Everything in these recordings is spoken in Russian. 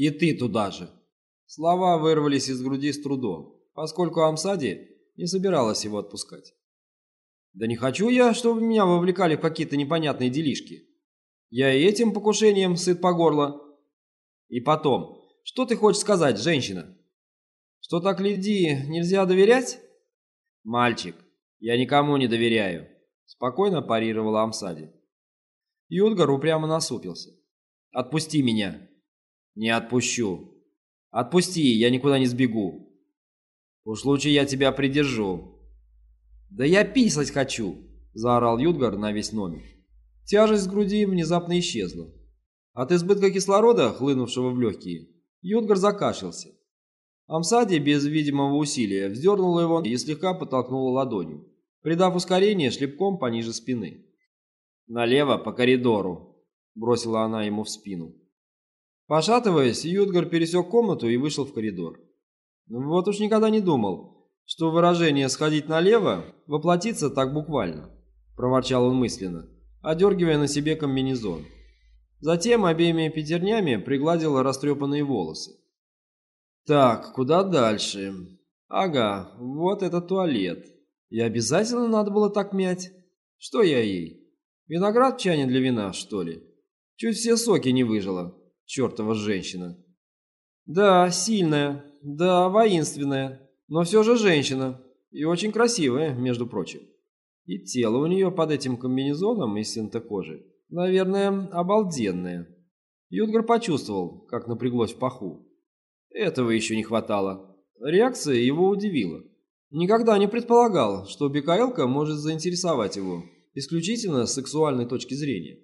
И ты туда же. Слова вырвались из груди с трудом, поскольку Амсади не собиралась его отпускать. Да не хочу я, чтобы меня вовлекали в какие-то непонятные делишки. Я и этим покушением сыт по горло. И потом, что ты хочешь сказать, женщина? Что так Лидии нельзя доверять? Мальчик, я никому не доверяю, спокойно парировала Амсади. Юдгар упрямо насупился. Отпусти меня. Не отпущу. Отпусти, я никуда не сбегу. Уж лучше я тебя придержу. Да я писать хочу, заорал Юдгар на весь номер. Тяжесть в груди внезапно исчезла. От избытка кислорода, хлынувшего в легкие, Юдгар закашлялся. Амсади без видимого усилия вздернула его и слегка подтолкнула ладонью, придав ускорение шлепком пониже спины. «Налево по коридору», — бросила она ему в спину. Пошатываясь, Юдгар пересек комнату и вышел в коридор. Вот уж никогда не думал, что выражение «сходить налево» воплотится так буквально, — проворчал он мысленно, одергивая на себе комбинезон. Затем обеими пятернями пригладил растрепанные волосы. Так, куда дальше? Ага, вот это туалет. И обязательно надо было так мять. Что я ей? Виноград в чане для вина, что ли? Чуть все соки не выжила, чертова женщина. Да, сильная, да, воинственная, но все же женщина. И очень красивая, между прочим. И тело у нее под этим комбинезоном из синтекожи, наверное, обалденное. Юдгар почувствовал, как напряглось в паху. Этого еще не хватало. Реакция его удивила. Никогда не предполагал, что Бекаэлка может заинтересовать его, исключительно с сексуальной точки зрения.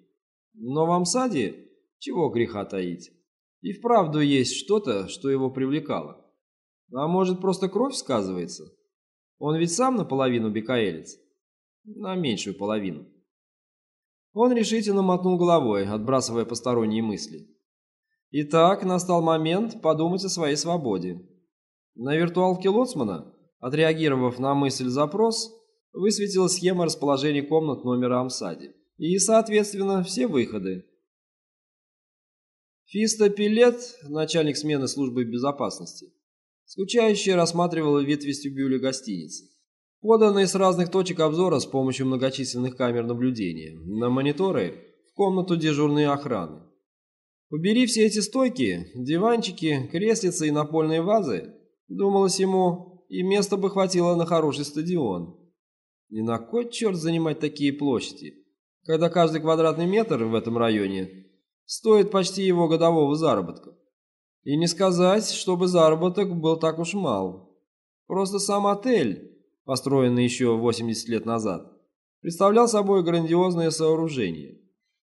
Но в Амсаде, чего греха таить, и вправду есть что-то, что его привлекало. А может, просто кровь сказывается? Он ведь сам наполовину бекаэлец. На меньшую половину. Он решительно мотнул головой, отбрасывая посторонние мысли. Итак, настал момент подумать о своей свободе. На виртуалке Лоцмана, отреагировав на мысль-запрос, высветила схема расположения комнат номера Амсади и, соответственно, все выходы. Фиста Пилет, начальник смены службы безопасности, скучающе рассматривала вид вестибюля гостиницы, поданные с разных точек обзора с помощью многочисленных камер наблюдения на мониторы в комнату дежурной охраны. Убери все эти стойки, диванчики, креслицы и напольные вазы, думалось ему, и места бы хватило на хороший стадион. И на кой черт занимать такие площади, когда каждый квадратный метр в этом районе стоит почти его годового заработка? И не сказать, чтобы заработок был так уж мал. Просто сам отель, построенный еще 80 лет назад, представлял собой грандиозное сооружение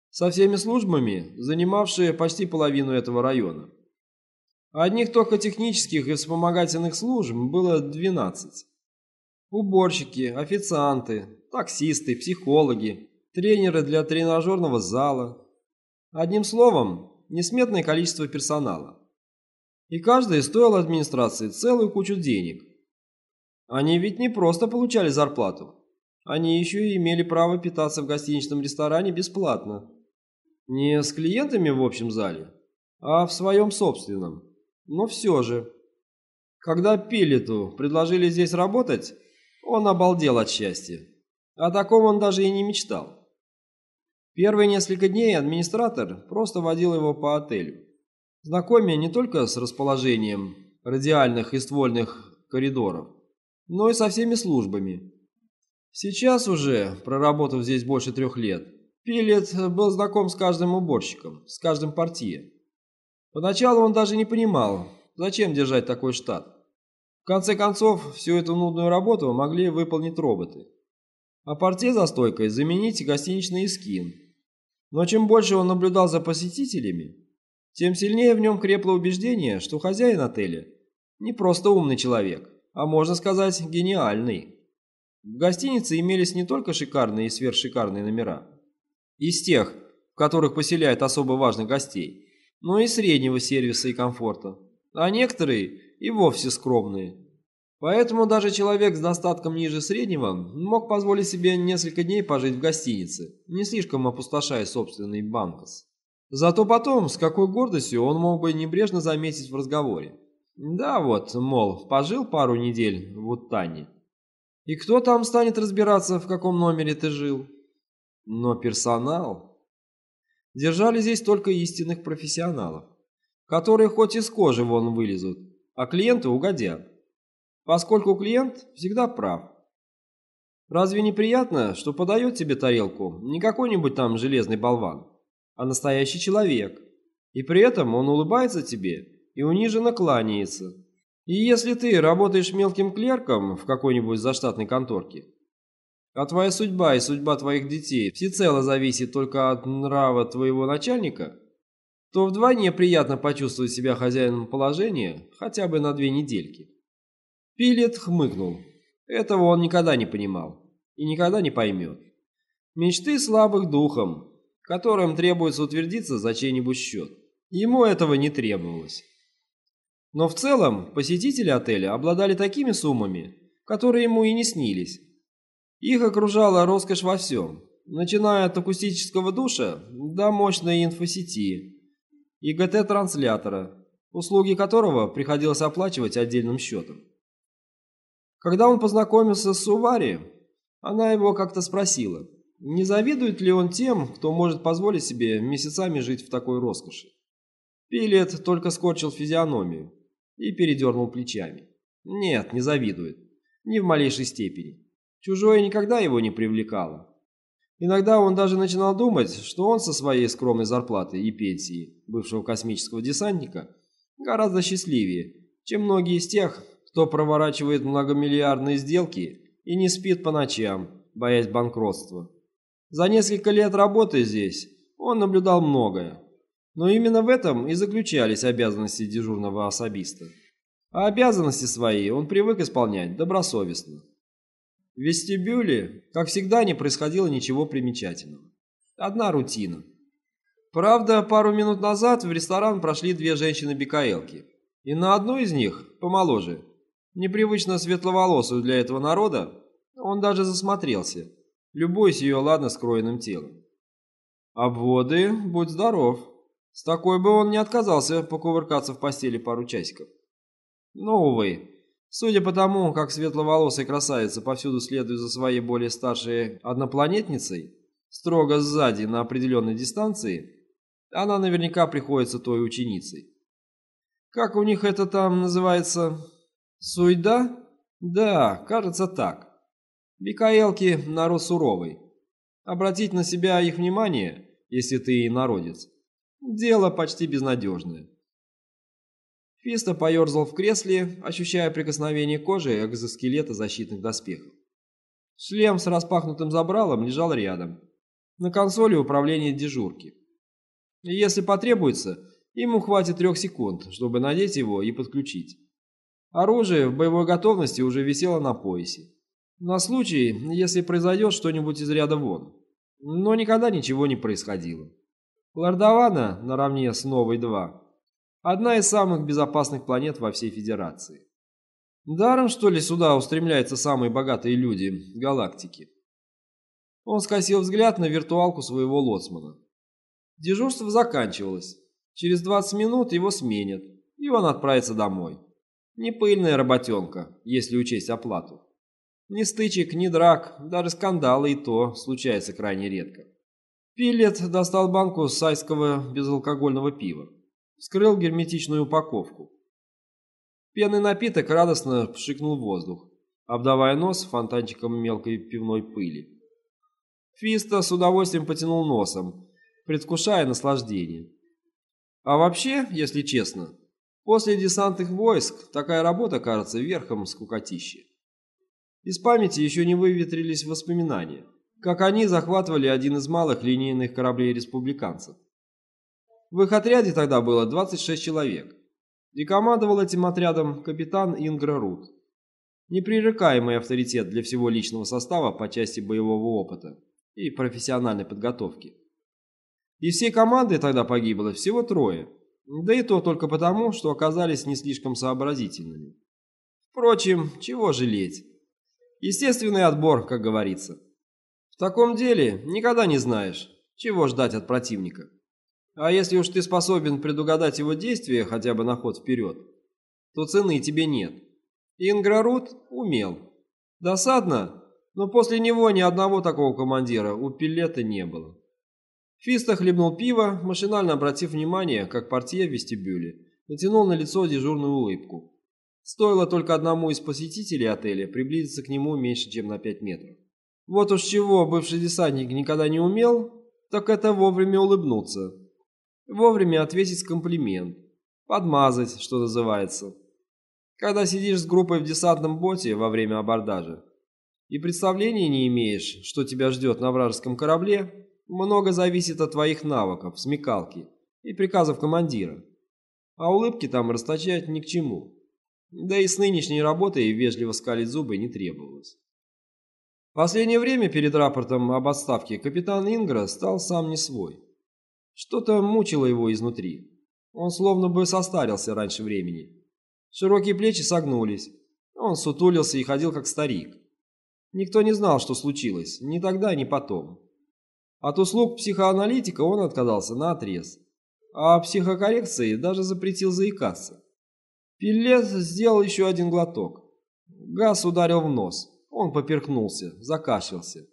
со всеми службами, занимавшие почти половину этого района. Одних только технических и вспомогательных служб было 12. Уборщики, официанты, таксисты, психологи, тренеры для тренажерного зала. Одним словом, несметное количество персонала. И каждый стоил администрации целую кучу денег. Они ведь не просто получали зарплату, они еще и имели право питаться в гостиничном ресторане бесплатно. Не с клиентами в общем зале, а в своем собственном. Но все же. Когда Пилету предложили здесь работать, он обалдел от счастья. О таком он даже и не мечтал. Первые несколько дней администратор просто водил его по отелю, знакомя не только с расположением радиальных и ствольных коридоров, но и со всеми службами. Сейчас уже, проработав здесь больше трех лет, Пилет был знаком с каждым уборщиком, с каждым портье. Поначалу он даже не понимал, зачем держать такой штат. В конце концов, всю эту нудную работу могли выполнить роботы. А портье за стойкой заменить гостиничный скин. Но чем больше он наблюдал за посетителями, тем сильнее в нем крепло убеждение, что хозяин отеля не просто умный человек, а можно сказать гениальный. В гостинице имелись не только шикарные и сверхшикарные номера, из тех, в которых поселяют особо важных гостей, но и среднего сервиса и комфорта, а некоторые и вовсе скромные. Поэтому даже человек с достатком ниже среднего мог позволить себе несколько дней пожить в гостинице, не слишком опустошая собственный банкос. Зато потом, с какой гордостью он мог бы небрежно заметить в разговоре. Да вот, мол, пожил пару недель в Уттане. И кто там станет разбираться, в каком номере ты жил? Но персонал... Держали здесь только истинных профессионалов, которые хоть из кожи вон вылезут, а клиенты угодят. Поскольку клиент всегда прав. Разве не приятно, что подает тебе тарелку не какой-нибудь там железный болван, а настоящий человек, и при этом он улыбается тебе и униженно кланяется. И если ты работаешь мелким клерком в какой-нибудь заштатной конторке, а твоя судьба и судьба твоих детей всецело зависит только от нрава твоего начальника, то вдвойне приятно почувствовать себя хозяином положения хотя бы на две недельки. Пилет хмыкнул. Этого он никогда не понимал и никогда не поймет. Мечты слабых духом, которым требуется утвердиться за чей-нибудь счет. Ему этого не требовалось. Но в целом посетители отеля обладали такими суммами, которые ему и не снились. Их окружала роскошь во всем, начиная от акустического душа до мощной инфосети и ГТ-транслятора, услуги которого приходилось оплачивать отдельным счетом. Когда он познакомился с Сувари, она его как-то спросила, не завидует ли он тем, кто может позволить себе месяцами жить в такой роскоши. Пилет только скорчил физиономию и передернул плечами. Нет, не завидует. Ни в малейшей степени. Чужое никогда его не привлекало. Иногда он даже начинал думать, что он со своей скромной зарплатой и пенсией бывшего космического десантника гораздо счастливее, чем многие из тех, кто проворачивает многомиллиардные сделки и не спит по ночам, боясь банкротства. За несколько лет работы здесь он наблюдал многое, но именно в этом и заключались обязанности дежурного особиста. А обязанности свои он привык исполнять добросовестно. В вестибюле, как всегда, не происходило ничего примечательного. Одна рутина. Правда, пару минут назад в ресторан прошли две женщины-бикаэлки. И на одну из них, помоложе, непривычно светловолосую для этого народа, он даже засмотрелся, любуясь ее ладно скроенным телом. Обводы, будь здоров. С такой бы он не отказался покувыркаться в постели пару часиков. Но, увы, судя по тому, как светловолосая красавица повсюду следует за своей более старшей однопланетницей, строго сзади на определенной дистанции, она наверняка приходится той ученицей. Как у них это там называется? Суйда? Да, кажется так. Бикаэлки – народ суровый. Обратить на себя их внимание, если ты народец, Дело почти безнадежное. Фиста поерзал в кресле, ощущая прикосновение кожи экзоскелета защитных доспехов. Шлем с распахнутым забралом лежал рядом, на консоли управления дежурки. Если потребуется, ему хватит трех секунд, чтобы надеть его и подключить. Оружие в боевой готовности уже висело на поясе. На случай, если произойдет что-нибудь из ряда вон. Но никогда ничего не происходило. Лордована, наравне с Новой-2, одна из самых безопасных планет во всей Федерации. Даром, что ли, сюда устремляются самые богатые люди галактики? Он скосил взгляд на виртуалку своего лоцмана. Дежурство заканчивалось. Через 20 минут его сменят, и он отправится домой. Не пыльная работенка, если учесть оплату. Ни стычек, ни драк, даже скандалы и то случается крайне редко. Пилет достал банку сайского безалкогольного пива. Скрыл герметичную упаковку. Пенный напиток радостно пшикнул воздух, обдавая нос фонтанчиком мелкой пивной пыли. Фиста с удовольствием потянул носом, предвкушая наслаждение. А вообще, если честно, после десантных войск такая работа кажется верхом скукотища. Из памяти еще не выветрились воспоминания как они захватывали один из малых линейных кораблей республиканцев. В их отряде тогда было 26 человек, и командовал этим отрядом капитан Ингра Рут. Непререкаемый авторитет для всего личного состава по части боевого опыта и профессиональной подготовки. Из всей команды тогда погибло всего трое, да и то только потому, что оказались не слишком сообразительными. Впрочем, чего жалеть? Естественный отбор, как говорится. В таком деле никогда не знаешь, чего ждать от противника. А если уж ты способен предугадать его действия хотя бы на ход вперед, то цены тебе нет. Инграрут умел. Досадно, но после него ни одного такого командира у Пилета не было. Фиста хлебнул пиво, машинально обратив внимание, как портье в вестибюле натянул на лицо дежурную улыбку. Стоило только одному из посетителей отеля приблизиться к нему меньше, чем на 5 метров. Вот уж чего бывший десантник никогда не умел, так это вовремя улыбнуться. Вовремя ответить комплимент. Подмазать, что называется. Когда сидишь с группой в десантном боте во время абордажа и представления не имеешь, что тебя ждет на вражеском корабле, много зависит от твоих навыков, смекалки и приказов командира. А улыбки там расточать ни к чему. Да и с нынешней работой вежливо скалить зубы не требовалось. Последнее время перед рапортом об отставке капитан Ингра стал сам не свой. Что-то мучило его изнутри. Он словно бы состарился раньше времени. Широкие плечи согнулись. Он сутулился и ходил как старик. Никто не знал, что случилось, ни тогда, ни потом. От услуг психоаналитика он отказался на отрез, а психокоррекции даже запретил заикаться. Пилет сделал еще один глоток. Газ ударил в нос. Он поперхнулся, закашлялся.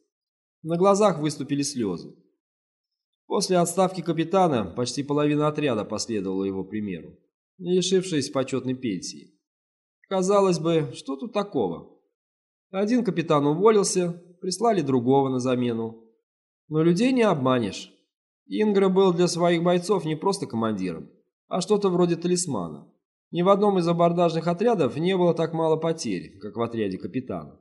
На глазах выступили слезы. После отставки капитана почти половина отряда последовала его примеру, лишившись почетной пенсии. Казалось бы, что тут такого? Один капитан уволился, прислали другого на замену. Но людей не обманешь. Ингра был для своих бойцов не просто командиром, а что-то вроде талисмана. Ни в одном из абордажных отрядов не было так мало потерь, как в отряде капитана.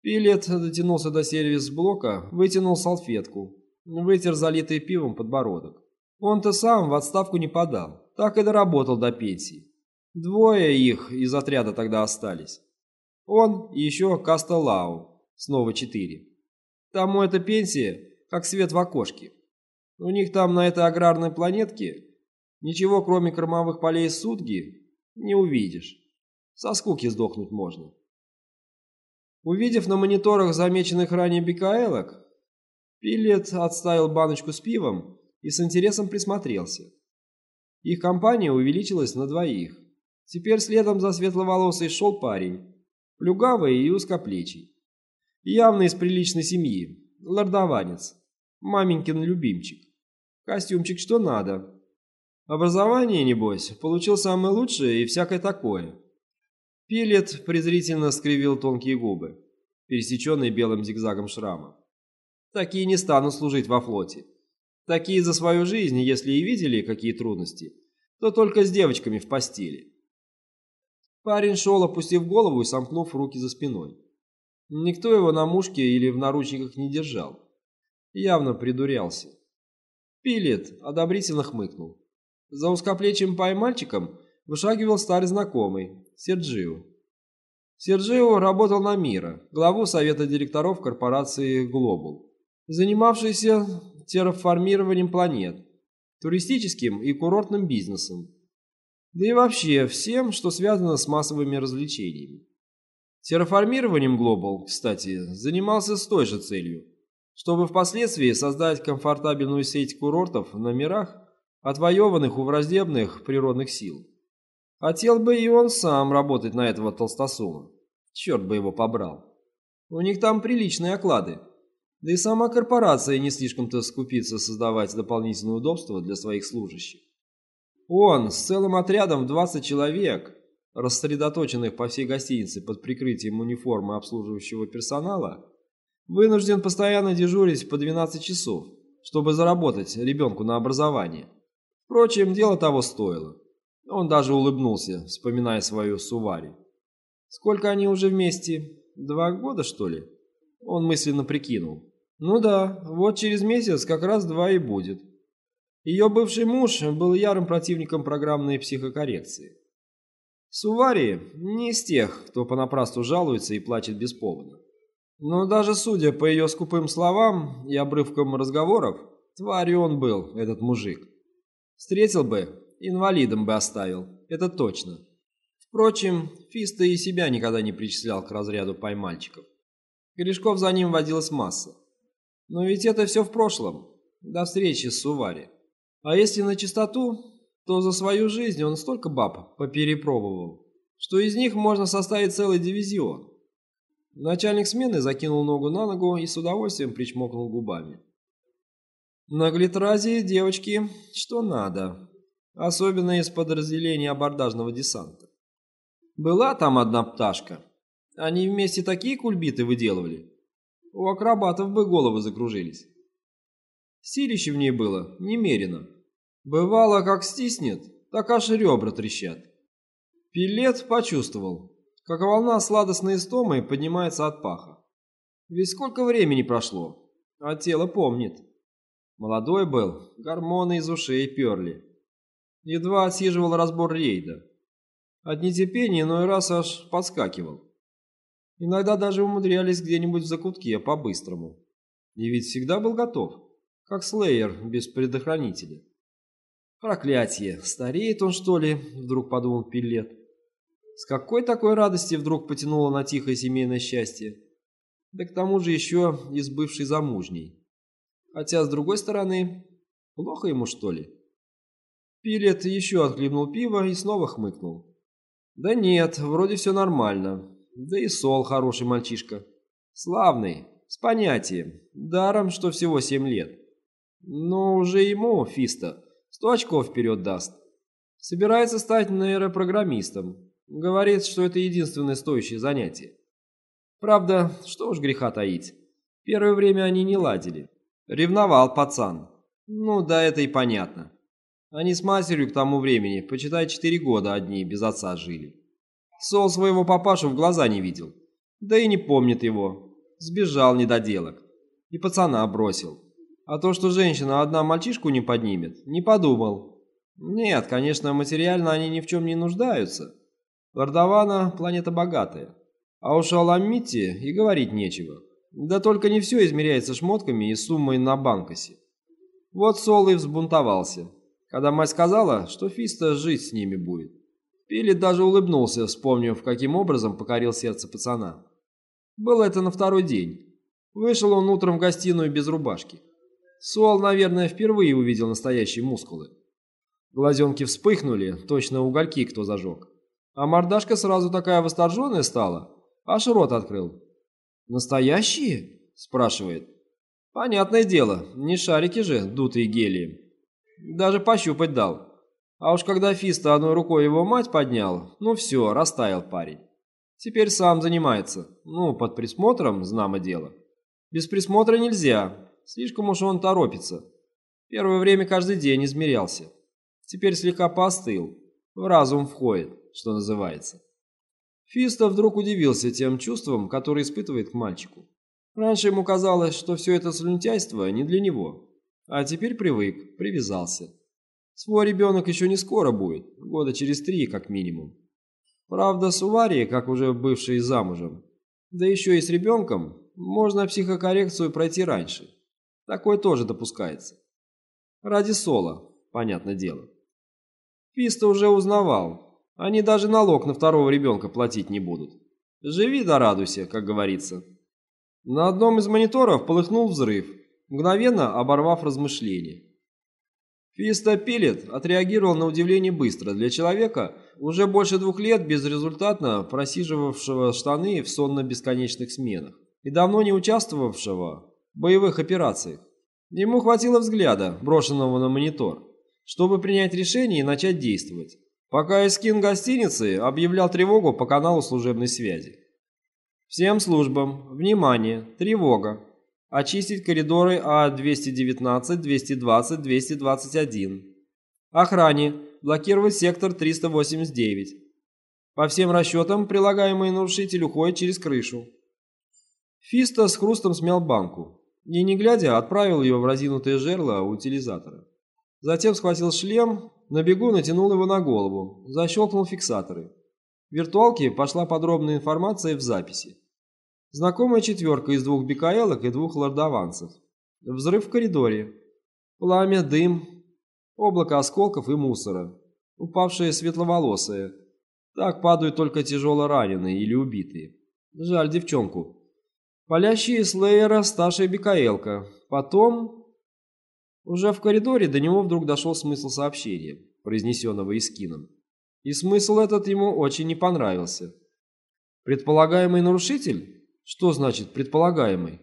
Пилет дотянулся до сервис-блока, вытянул салфетку, вытер залитый пивом подбородок. Он-то сам в отставку не подал, так и доработал до пенсии. Двое их из отряда тогда остались. Он и еще Кастелау, снова четыре. Тому эта пенсия, как свет в окошке. У них там на этой аграрной планетке ничего, кроме кормовых полей сутки, не увидишь. Со скуки сдохнуть можно. Увидев на мониторах замеченных ранее бикаэлок, Пилет отставил баночку с пивом и с интересом присмотрелся. Их компания увеличилась на двоих. Теперь следом за светловолосой шел парень, плюгавый и узкоплечий. Явно из приличной семьи, лордованец, маменькин любимчик. Костюмчик что надо. Образование, небось, получил самое лучшее и всякое такое. Пилет презрительно скривил тонкие губы, пересеченные белым зигзагом шрама. Такие не станут служить во флоте. Такие за свою жизнь, если и видели какие трудности, то только с девочками в постели. Парень шел, опустив голову и сомкнув руки за спиной. Никто его на мушке или в наручниках не держал. Явно придурялся. Пилет одобрительно хмыкнул. За узкоплечим поймальчиком вышагивал старый знакомый, Серджио. Серджио работал на Мира, главу совета директоров корпорации Global, занимавшийся терраформированием планет, туристическим и курортным бизнесом, да и вообще всем, что связано с массовыми развлечениями. Терраформированием Global, кстати, занимался с той же целью, чтобы впоследствии создать комфортабельную сеть курортов на мирах, отвоеванных у враждебных природных сил. Хотел бы и он сам работать на этого толстосума. Черт бы его побрал. У них там приличные оклады. Да и сама корпорация не слишком-то скупится создавать дополнительные удобства для своих служащих. Он с целым отрядом в 20 человек, рассредоточенных по всей гостинице под прикрытием униформы обслуживающего персонала, вынужден постоянно дежурить по 12 часов, чтобы заработать ребенку на образование. Впрочем, дело того стоило. Он даже улыбнулся, вспоминая свою Сувари. Сколько они уже вместе? Два года, что ли? Он мысленно прикинул. Ну да, вот через месяц как раз два и будет. Ее бывший муж был ярым противником программной психокоррекции. Сувари не из тех, кто понапрасну жалуется и плачет без повода. Но даже судя по ее скупым словам и обрывкам разговоров, тварью он был, этот мужик. Встретил бы, Инвалидом бы оставил, это точно. Впрочем, Фиста и себя никогда не причислял к разряду поймальчиков. Корешков за ним водилась масса. Но ведь это все в прошлом, до встречи с Сувари. А если на чистоту, то за свою жизнь он столько баб поперепробовал, что из них можно составить целый дивизион. Начальник смены закинул ногу на ногу и с удовольствием причмокнул губами. На глитразе девочки что надо, особенно из подразделения абордажного десанта. Была там одна пташка. Они вместе такие кульбиты выделывали. У акробатов бы головы закружились. Силище в ней было немерено. Бывало, как стиснет, так аж ребра трещат. Пилет почувствовал, как волна сладостной истомы поднимается от паха. Ведь сколько времени прошло, а тело помнит. Молодой был, гормоны из ушей перли. Едва отсиживал разбор рейда. От нетерпения иной раз аж подскакивал. Иногда даже умудрялись где-нибудь в закутке по-быстрому. И ведь всегда был готов, как слеер без предохранителя. Проклятие, стареет он что ли, вдруг подумал Пиллет. С какой такой радости вдруг потянуло на тихое семейное счастье? Да к тому же еще из бывшей замужней. Хотя, с другой стороны, плохо ему, что ли? Пилет еще отхлебнул пиво и снова хмыкнул. Да нет, вроде все нормально. Да и Сол хороший мальчишка. Славный, с понятием. Даром, что всего семь лет. Но уже ему, Фиста, сто очков вперед даст. Собирается стать нейропрограммистом. Говорит, что это единственное стоящее занятие. Правда, что уж греха таить. Первое время они не ладили. Ревновал пацан. Ну да, это и понятно. Они с матерью к тому времени, почитай, четыре года одни без отца жили. Сол своего папашу в глаза не видел. Да и не помнит его. Сбежал недоделок. И пацана бросил. А то, что женщина одна мальчишку не поднимет, не подумал. Нет, конечно, материально они ни в чем не нуждаются. Лордована – планета богатая. А уж о и говорить нечего. Да только не все измеряется шмотками и суммой на банкосе. Вот Сол и взбунтовался, когда мать сказала, что Фиста жить с ними будет. Пилит даже улыбнулся, вспомнив, каким образом покорил сердце пацана. Было это на второй день. Вышел он утром в гостиную без рубашки. Сол, наверное, впервые увидел настоящие мускулы. Глазенки вспыхнули, точно угольки кто зажег. А мордашка сразу такая восторженная стала, аж рот открыл. «Настоящие?» – спрашивает. «Понятное дело, не шарики же, дутые гелием. Даже пощупать дал. А уж когда Фиста одной рукой его мать поднял, ну все, растаял парень. Теперь сам занимается. Ну, под присмотром, знамо дело. Без присмотра нельзя, слишком уж он торопится. Первое время каждый день измерялся. Теперь слегка постыл, в разум входит, что называется. Фиста вдруг удивился тем чувством, которое испытывает к мальчику. Раньше ему казалось, что все это слюнтяйство не для него, а теперь привык, привязался. Свой ребенок еще не скоро будет, года через три как минимум. Правда, с Уварией, как уже бывшей замужем, да еще и с ребенком, можно психокоррекцию пройти раньше. Такое тоже допускается. Ради Сола, понятное дело. Фиста уже узнавал, они даже налог на второго ребенка платить не будут. Живи да радуйся, как говорится. На одном из мониторов полыхнул взрыв, мгновенно оборвав размышления. Фиста Пилет отреагировал на удивление быстро для человека, уже больше двух лет безрезультатно просиживавшего штаны в сонно-бесконечных сменах и давно не участвовавшего боевых операциях. Ему хватило взгляда, брошенного на монитор, чтобы принять решение и начать действовать пока Эскин гостиницы объявлял тревогу по каналу служебной связи. Всем службам, внимание, тревога. Очистить коридоры А219, 220, 221. Охране, блокировать сектор 389. По всем расчетам, прилагаемый нарушитель уходит через крышу. Фиста с хрустом смял банку и, не глядя, отправил ее в разинутое жерло утилизатора. Затем схватил шлем на бегу натянул его на голову, защелкнул фиксаторы. В виртуалке пошла подробная информация в записи. Знакомая четверка из двух бикаэлок и двух лордованцев. Взрыв в коридоре. Пламя, дым, облако осколков и мусора. Упавшие светловолосые. Так падают только тяжело раненые или убитые. Жаль девчонку. Палящие слеера старшая бикаэлка. Потом Уже в коридоре до него вдруг дошел смысл сообщения, произнесенного Искином. И смысл этот ему очень не понравился. Предполагаемый нарушитель? Что значит предполагаемый?